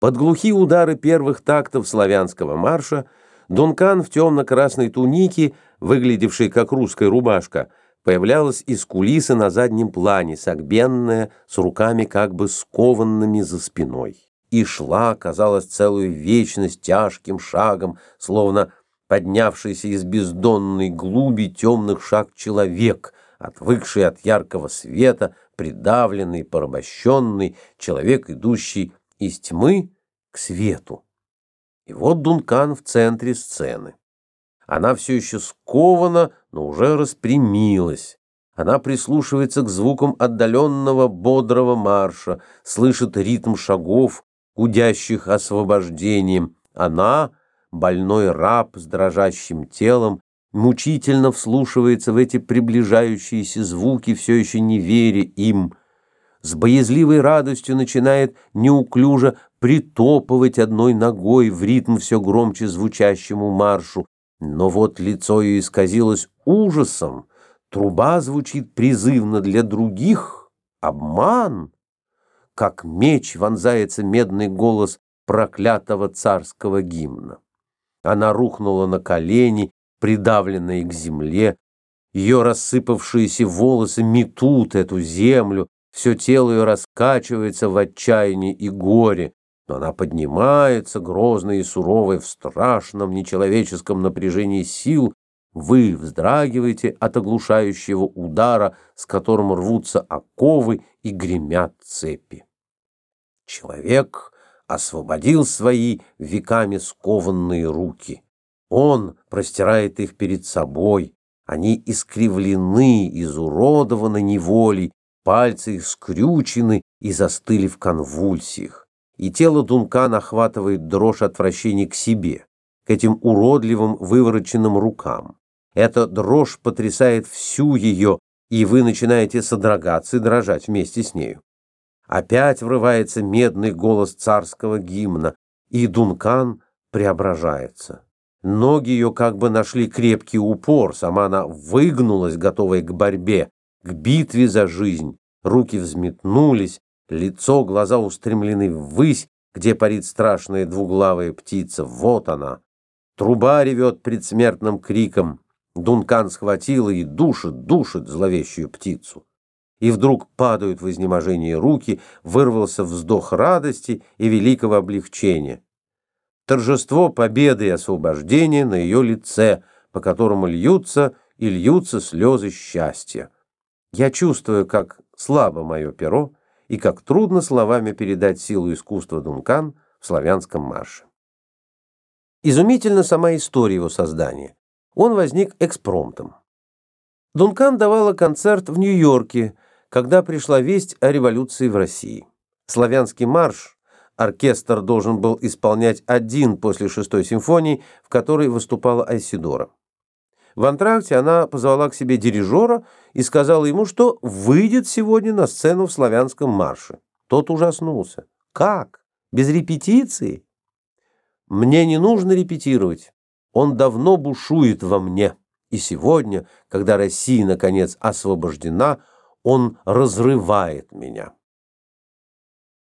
Под глухие удары первых тактов славянского марша Дункан в темно-красной тунике, выглядевшей как русская рубашка, появлялась из кулисы на заднем плане, согбенная, с руками как бы скованными за спиной. И шла, казалось, целую вечность тяжким шагом, словно поднявшийся из бездонной глуби темных шаг человек, отвыкший от яркого света, придавленный, порабощенный, человек, идущий из тьмы к свету. И вот Дункан в центре сцены. Она все еще скована, но уже распрямилась. Она прислушивается к звукам отдаленного бодрого марша, слышит ритм шагов, гудящих освобождением. Она, больной раб с дрожащим телом, мучительно вслушивается в эти приближающиеся звуки, все еще не веря им, с боязливой радостью начинает неуклюже притопывать одной ногой в ритм все громче звучащему маршу. Но вот лицо ее исказилось ужасом, труба звучит призывно для других. Обман! Как меч вонзается медный голос проклятого царского гимна. Она рухнула на колени, придавленная к земле, ее рассыпавшиеся волосы метут эту землю, все тело ее раскачивается в отчаянии и горе, но она поднимается, грозная и суровая, в страшном нечеловеческом напряжении сил. Вы вздрагиваете от оглушающего удара, с которым рвутся оковы и гремят цепи. Человек освободил свои веками скованные руки. Он простирает их перед собой. Они искривлены, изуродованы неволей, Пальцы их скрючены и застыли в конвульсиях. И тело Дункана охватывает дрожь отвращения к себе, к этим уродливым вывороченным рукам. Эта дрожь потрясает всю ее, и вы начинаете содрогаться и дрожать вместе с нею. Опять врывается медный голос царского гимна, и Дункан преображается. Ноги ее как бы нашли крепкий упор, сама она выгнулась, готовая к борьбе, к битве за жизнь. Руки взметнулись, лицо, глаза устремлены ввысь, где парит страшная двуглавая птица. Вот она. Труба ревет предсмертным криком. Дункан схватила и душит, душит зловещую птицу. И вдруг падают в изнеможении руки, вырвался вздох радости и великого облегчения. Торжество победы и освобождения на ее лице, по которому льются и льются слезы счастья. Я чувствую, как слабо мое перо и как трудно словами передать силу искусства Дункан в славянском марше. Изумительна сама история его создания. Он возник экспромтом. Дункан давала концерт в Нью-Йорке, когда пришла весть о революции в России. Славянский марш оркестр должен был исполнять один после шестой симфонии, в которой выступала Айсидора. В антракте она позвала к себе дирижера и сказала ему, что выйдет сегодня на сцену в славянском марше. Тот ужаснулся. Как? Без репетиции? Мне не нужно репетировать. Он давно бушует во мне. И сегодня, когда Россия наконец освобождена, он разрывает меня.